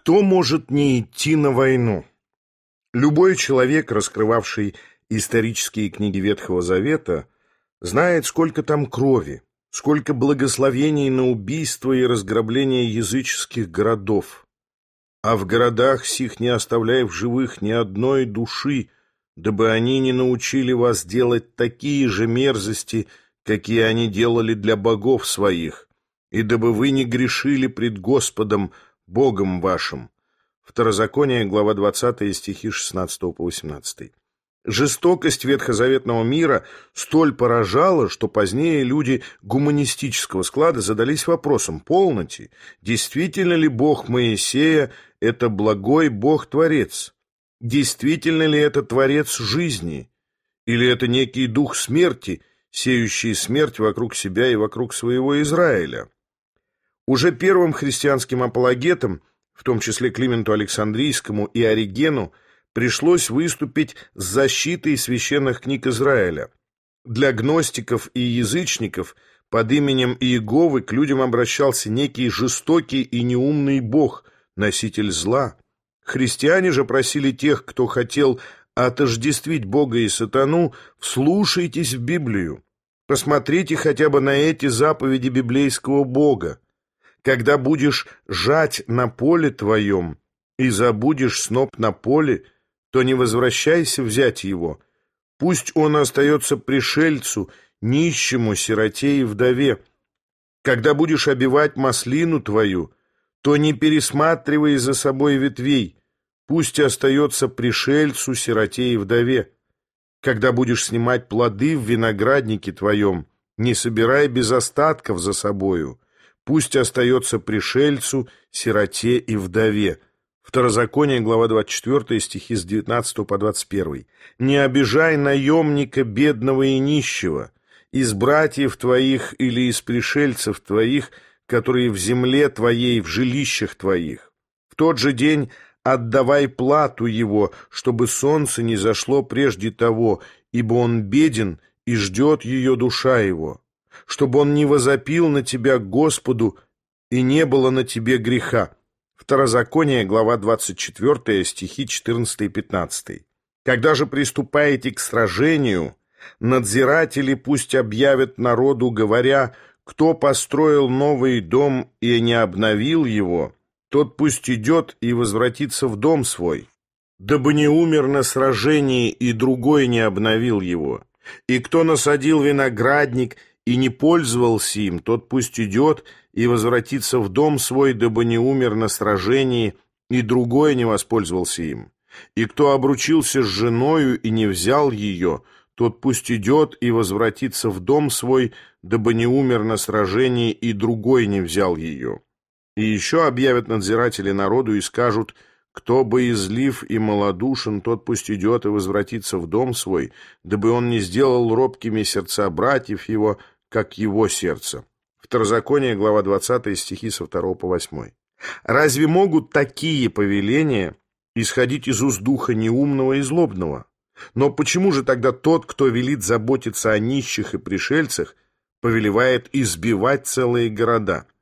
Кто может не идти на войну? Любой человек, раскрывавший исторические книги Ветхого Завета, знает, сколько там крови, сколько благословений на убийство и разграбление языческих городов. А в городах сих не оставляй в живых ни одной души, дабы они не научили вас делать такие же мерзости, какие они делали для богов своих, и дабы вы не грешили пред Господом, Богом вашим. Второзаконие, глава 20, стихи 16 по 18. Жестокость ветхозаветного мира столь поражала, что позднее люди гуманистического склада задались вопросом полноте, действительно ли Бог Моисея – это благой Бог-творец? Действительно ли это Творец жизни? Или это некий дух смерти, сеющий смерть вокруг себя и вокруг своего Израиля? Уже первым христианским апологетам, в том числе Клименту Александрийскому и Оригену, пришлось выступить с защитой священных книг Израиля. Для гностиков и язычников под именем Иеговы к людям обращался некий жестокий и неумный бог, носитель зла. Христиане же просили тех, кто хотел отождествить Бога и сатану, вслушайтесь в Библию. Посмотрите хотя бы на эти заповеди библейского Бога когда будешь жать на поле твоем и забудешь сноп на поле, то не возвращайся взять его. Пусть он остается пришельцу, нищему, сироте и вдове. Когда будешь обивать маслину твою, то не пересматривай за собой ветвей, пусть остается пришельцу, сироте и вдове. Когда будешь снимать плоды в винограднике твоем, не собирай без остатков за собою, пусть остается пришельцу, сироте и вдове. Второзаконие, глава 24, стихи с 19 по 21. «Не обижай наемника бедного и нищего, из братьев твоих или из пришельцев твоих, которые в земле твоей, в жилищах твоих. В тот же день отдавай плату его, чтобы солнце не зашло прежде того, ибо он беден и ждет ее душа его чтобы он не возопил на тебя Господу и не было на тебе греха. Второзаконие, глава 24, стихи 14 и 15. Когда же приступаете к сражению, надзиратели пусть объявят народу, говоря, кто построил новый дом и не обновил его, тот пусть идет и возвратится в дом свой, дабы не умер на сражении и другой не обновил его. И кто насадил виноградник и не пользовался им, тот пусть идет и возвратится в дом свой, дабы не умер на сражении, и другой не воспользовался им. И кто обручился с женою и не взял ее, тот пусть идет и возвратится в дом свой, дабы не умер на сражении, и другой не взял ее. И еще объявят надзиратели народу и скажут – кто боязлив и малодушен, тот пусть идет и возвратится в дом свой, дабы он не сделал робкими сердца братьев его, как его сердце. Второзаконие, глава 20, стихи со 2 по 8. Разве могут такие повеления исходить из уст духа неумного и злобного? Но почему же тогда тот, кто велит заботиться о нищих и пришельцах, повелевает избивать целые города –